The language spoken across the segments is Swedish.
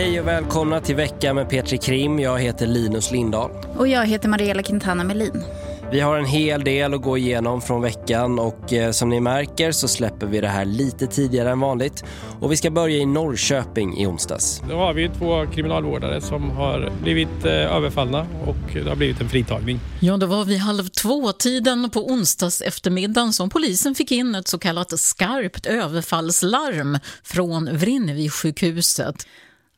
Hej och välkomna till vecka med Petri Krim. Jag heter Linus Lindahl. Och jag heter Mariella Quintana Melin. Vi har en hel del att gå igenom från veckan och eh, som ni märker så släpper vi det här lite tidigare än vanligt. Och vi ska börja i Norrköping i onsdags. Då har vi två kriminalvårdare som har blivit eh, överfallna och det har blivit en fritagning. Ja, det var vid halv två-tiden på onsdags eftermiddagen som polisen fick in ett så kallat skarpt överfallslarm från Vrinnevi sjukhuset.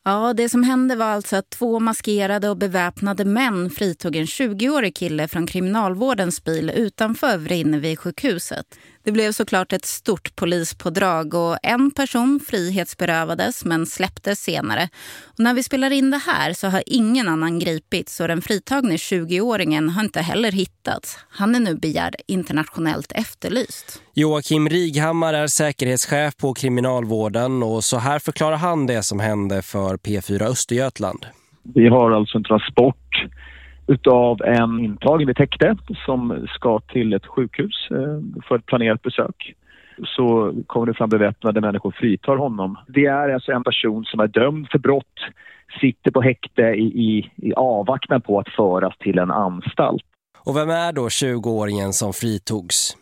Ja, det som hände var alltså att två maskerade och beväpnade män fritog en 20-årig kille från kriminalvårdens bil utanför Vrinnevi sjukhuset. Det blev såklart ett stort polispådrag och en person frihetsberövades men släpptes senare. Och när vi spelar in det här så har ingen annan gripits och den fritagne 20-åringen har inte heller hittats. Han är nu begärd internationellt efterlyst. Joakim Righammar är säkerhetschef på kriminalvården och så här förklarar han det som hände för P4 Östergötland. Vi har alltså en transport utav en intagen vid täckte som ska till ett sjukhus eh, för ett planerat besök. Så kommer det fram beväpnade människor och fritar honom. Det är alltså en person som är dömd för brott, sitter på häkte i, i, i avvaktan på att föras till en anstalt. Och vem är då 20-åringen som fritogs?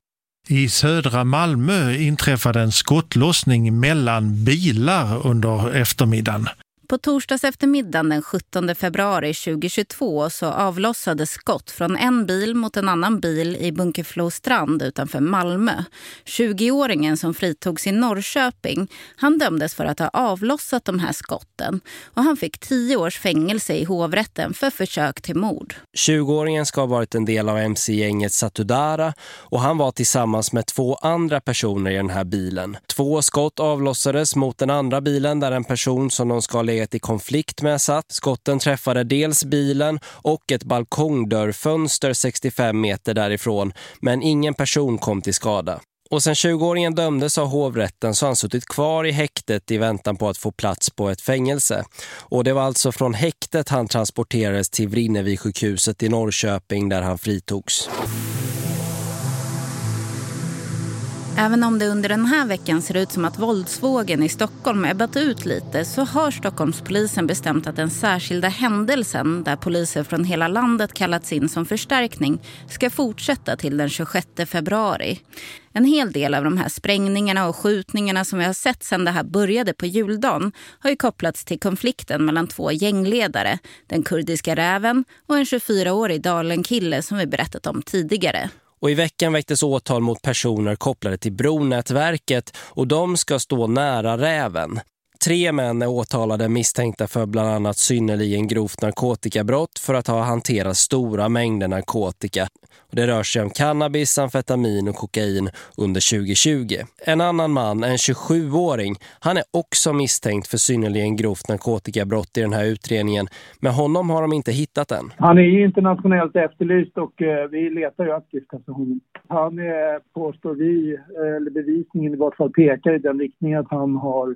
I södra Malmö inträffade en skottlossning mellan bilar under eftermiddagen. På torsdags eftermiddagen den 17 februari 2022 så avlossades skott från en bil mot en annan bil i Bunkeflo strand utanför Malmö. 20-åringen som fritogs i Norrköping, han dömdes för att ha avlossat de här skotten och han fick 10 års fängelse i hovrätten för försök till mord. 20-åringen ska ha varit en del av MC-gänget Satudara och han var tillsammans med två andra personer i den här bilen. Två skott avlossades mot den andra bilen där en person som de ska legat i konflikt med satt. Skotten träffade dels bilen och ett balkongdörrfönster 65 meter därifrån men ingen person kom till skada. Och sen 20-åringen dömdes av hovrätten så han suttit kvar i häktet i väntan på att få plats på ett fängelse. Och det var alltså från häktet han transporterades till Vrinnevi sjukhuset i Norrköping där han fritogs. Även om det under den här veckan ser ut som att våldsvågen i Stockholm ebbat ut lite så har Stockholmspolisen bestämt att den särskilda händelsen där poliser från hela landet kallats in som förstärkning ska fortsätta till den 26 februari. En hel del av de här sprängningarna och skjutningarna som vi har sett sedan det här började på juldagen har ju kopplats till konflikten mellan två gängledare, den kurdiska räven och en 24-årig Dalenkille som vi berättat om tidigare. Och i veckan väcktes åtal mot personer kopplade till Bronätverket och de ska stå nära räven. Tre män är åtalade misstänkta för bland annat synnerligen grovt narkotikabrott för att ha hanterat stora mängder narkotika. Det rör sig om cannabis, amfetamin och kokain under 2020. En annan man, en 27-åring, han är också misstänkt för synnerligen grovt narkotikabrott i den här utredningen. Men honom har de inte hittat än. Han är ju internationellt efterlyst och eh, vi letar ju aktivt efter honom. Han är, påstår vi, eh, eller bevisningen i vart fall pekar i den riktningen att han har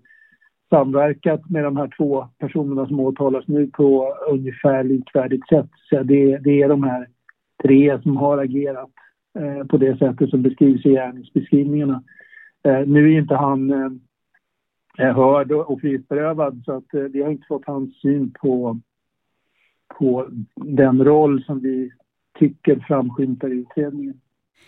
samverkat med de här två personerna som åtalas nu på ungefär likvärdigt sätt. Så det, det är de här tre som har agerat eh, på det sättet som beskrivs i gärningsbeskrivningarna. Eh, nu är inte han eh, hörd och frihetsberövad så att eh, vi har inte fått hans syn på, på den roll som vi tycker framskymtar i utredningen.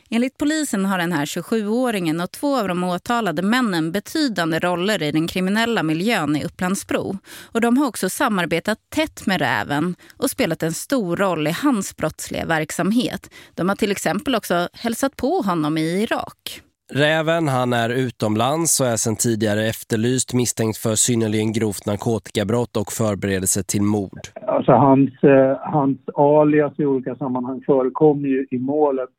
Enligt polisen har den här 27-åringen och två av de åtalade männen betydande roller i den kriminella miljön i Upplandsbro. Och de har också samarbetat tätt med Räven och spelat en stor roll i hans brottsliga verksamhet. De har till exempel också hälsat på honom i Irak. Räven han är utomlands och är sedan tidigare efterlyst misstänkt för synnerligen grovt narkotikabrott och förberedelse till mord. Alltså hans, eh, hans alias i olika sammanhang förekommer ju i målet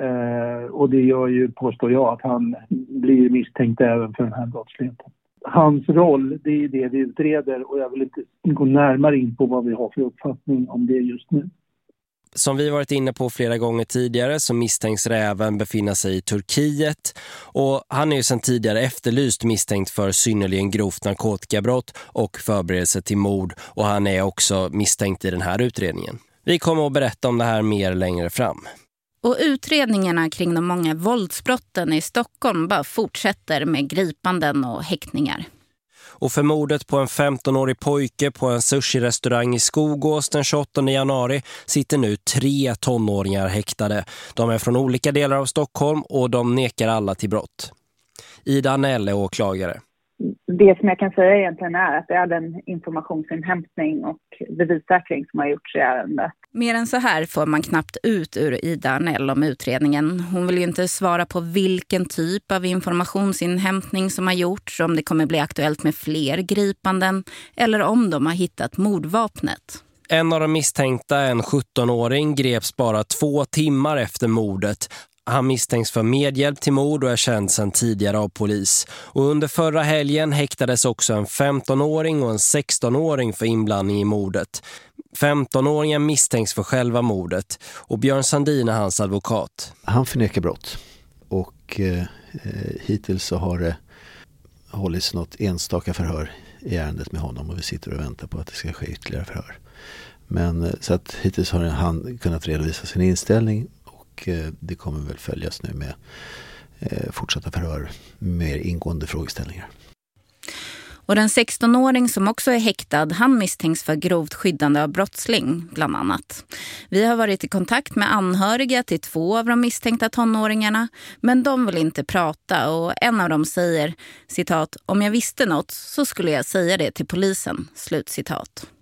Eh, och det gör ju, påstår jag, att han blir misstänkt även för den här brottsligheten. Hans roll, det är det vi utreder och jag vill inte gå närmare in på vad vi har för uppfattning om det just nu. Som vi varit inne på flera gånger tidigare så misstänks Räven befinna sig i Turkiet och han är ju sedan tidigare efterlyst misstänkt för synnerligen grovt narkotikabrott och förberedelse till mord och han är också misstänkt i den här utredningen. Vi kommer att berätta om det här mer längre fram. Och utredningarna kring de många våldsbrotten i Stockholm bara fortsätter med gripanden och häktningar. Och för mordet på en 15-årig pojke på en sushi-restaurang i Skogås den 28 januari sitter nu tre tonåringar häktade. De är från olika delar av Stockholm och de nekar alla till brott. Ida Anell är åklagare det som jag kan säga egentligen är att det är den informationsinhämtning och bevissäkring som har gjorts i ärendet. Mer än så här får man knappt ut ur Ida Arnell om utredningen. Hon vill ju inte svara på vilken typ av informationsinhämtning som har gjorts, om det kommer bli aktuellt med fler gripanden eller om de har hittat mordvapnet. En av de misstänkta, en 17-åring, greps bara två timmar efter mordet. Han misstänks för medhjälp till mord och är känd sedan tidigare av polis. Och under förra helgen häktades också en 15-åring och en 16-åring för inblandning i mordet. 15-åringen misstänks för själva mordet och Björn Sandin är hans advokat. Han förnekar brott och eh, eh, hittills så har det hållits något enstaka förhör i ärendet med honom och vi sitter och väntar på att det ska ske ytterligare förhör. Men eh, så att hittills har han kunnat redovisa sin inställning och eh, det kommer väl följas nu med eh, fortsatta förhör, mer ingående frågeställningar. Och den 16-åring som också är häktad, han misstänks för grovt skyddande av brottsling bland annat. Vi har varit i kontakt med anhöriga till två av de misstänkta tonåringarna, men de vill inte prata och en av dem säger, citat, om jag visste något så skulle jag säga det till polisen, slutcitat. citat.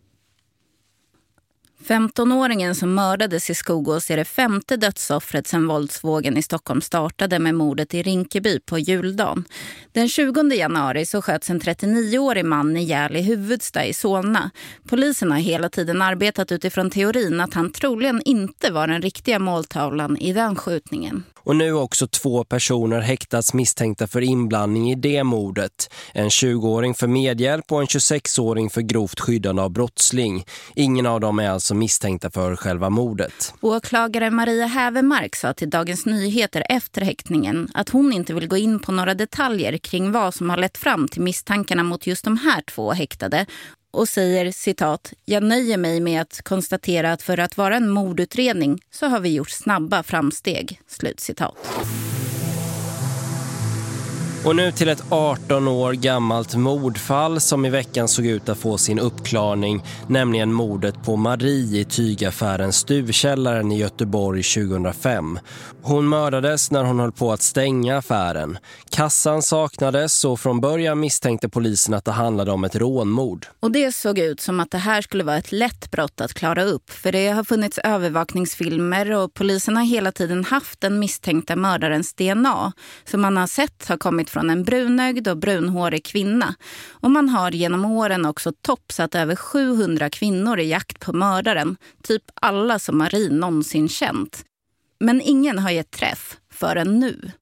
15-åringen som mördades i Skogås är det femte dödsoffret sedan våldsvågen i Stockholm startade med mordet i Rinkeby på juldagen. Den 20 januari så sköts en 39-årig man ihjäl i Huvudsta i Solna. Polisen har hela tiden arbetat utifrån teorin att han troligen inte var den riktiga måltavlan i den skjutningen. Och nu också två personer häktats misstänkta för inblandning i det mordet. En 20-åring för medhjälp och en 26-åring för grovt skyddande av brottsling. Ingen av dem är alltså misstänkta för själva mordet. Åklagare Maria Hävemark sa till Dagens Nyheter efter häktningen att hon inte vill gå in på några detaljer kring vad som har lett fram till misstankarna mot just de här två häktade och säger citat, jag nöjer mig med att konstatera att för att vara en mordutredning så har vi gjort snabba framsteg. Slut citat. Och nu till ett 18 år gammalt mordfall som i veckan såg ut att få sin uppklarning, nämligen mordet på Marie i tygaffären Stuvkällaren i Göteborg 2005. Hon mördades när hon höll på att stänga affären. Kassan saknades och från början misstänkte polisen att det handlade om ett rånmord. Och det såg ut som att det här skulle vara ett lätt brott att klara upp. För det har funnits övervakningsfilmer och polisen har hela tiden haft den misstänkta mördarens DNA. Som man har sett har kommit från en brunögd och brunhårig kvinna. Och man har genom åren också toppsat över 700 kvinnor i jakt på mördaren. Typ alla som Marie någonsin känt. Men ingen har gett träff förrän nu.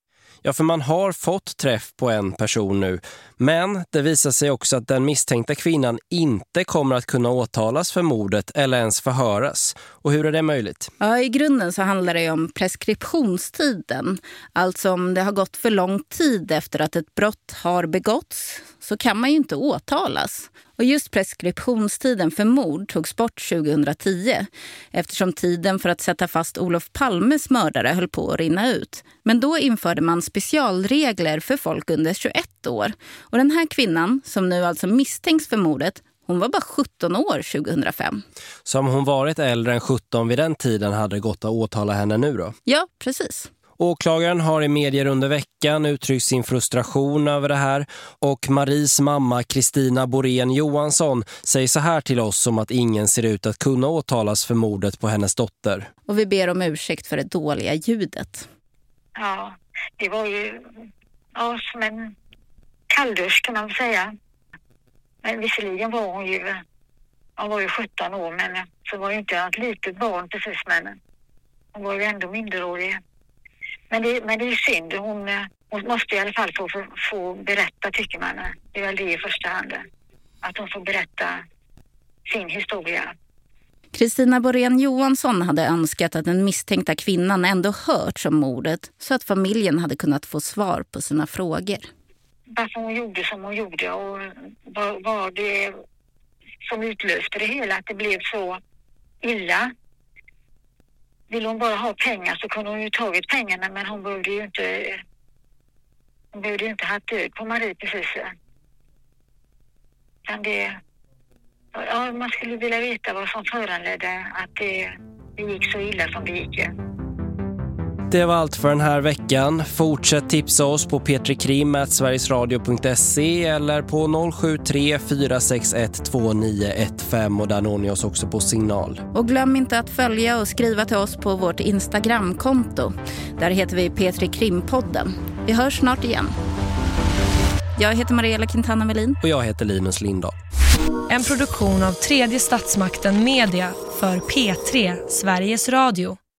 Ja, för man har fått träff på en person nu. Men det visar sig också att den misstänkta kvinnan inte kommer att kunna åtalas för mordet eller ens förhöras. Och hur är det möjligt? Ja, i grunden så handlar det om preskriptionstiden. Alltså om det har gått för lång tid efter att ett brott har begåtts så kan man ju inte åtalas. Och just preskriptionstiden för mord togs bort 2010 eftersom tiden för att sätta fast Olof Palmes mördare höll på att rinna ut. Men då införde man specialregler för folk under 21 år. Och den här kvinnan, som nu alltså misstänks för mordet, hon var bara 17 år 2005. Så om hon varit äldre än 17 vid den tiden hade det gått att åtala henne nu då? Ja, precis. Åklagaren har i medier under veckan uttryckt sin frustration över det här och Maries mamma Kristina Borén Johansson säger så här till oss om att ingen ser ut att kunna åtalas för mordet på hennes dotter. Och vi ber om ursäkt för det dåliga ljudet. Ja, det var ju ja, som en kalldusch kan man säga. Men visserligen var hon ju, hon var ju 17 år men så var ju inte ett litet barn precis men hon var ju ändå minderårig. Men det, men det är synd. Hon, eh, hon måste i alla fall få, få, få berätta, tycker man. Det är väl det i första hand. Att hon får berätta sin historia. Kristina Borén Johansson hade önskat att den misstänkta kvinnan ändå hört om mordet så att familjen hade kunnat få svar på sina frågor. Varför hon gjorde som hon gjorde och vad var det som utlöste det hela, att det blev så illa. Vill hon bara ha pengar så kunde hon ju tagit pengarna men hon behövde ju inte hon behövde ju inte ha död på Marie precis. Utan det, ja, man skulle vilja veta vad som föranledde att det, det gick så illa som det gick. Det var allt för den här veckan. Fortsätt tipsa oss på petrikrim.sverigesradio.se eller på 073 461 2915 och där når ni oss också på signal. Och glöm inte att följa och skriva till oss på vårt Instagramkonto. Där heter vi Petri Krimpodden. Vi hörs snart igen. Jag heter Mariella Quintana Melin. Och jag heter Linus Lindahl. En produktion av tredje statsmakten Media för P3 Sveriges Radio.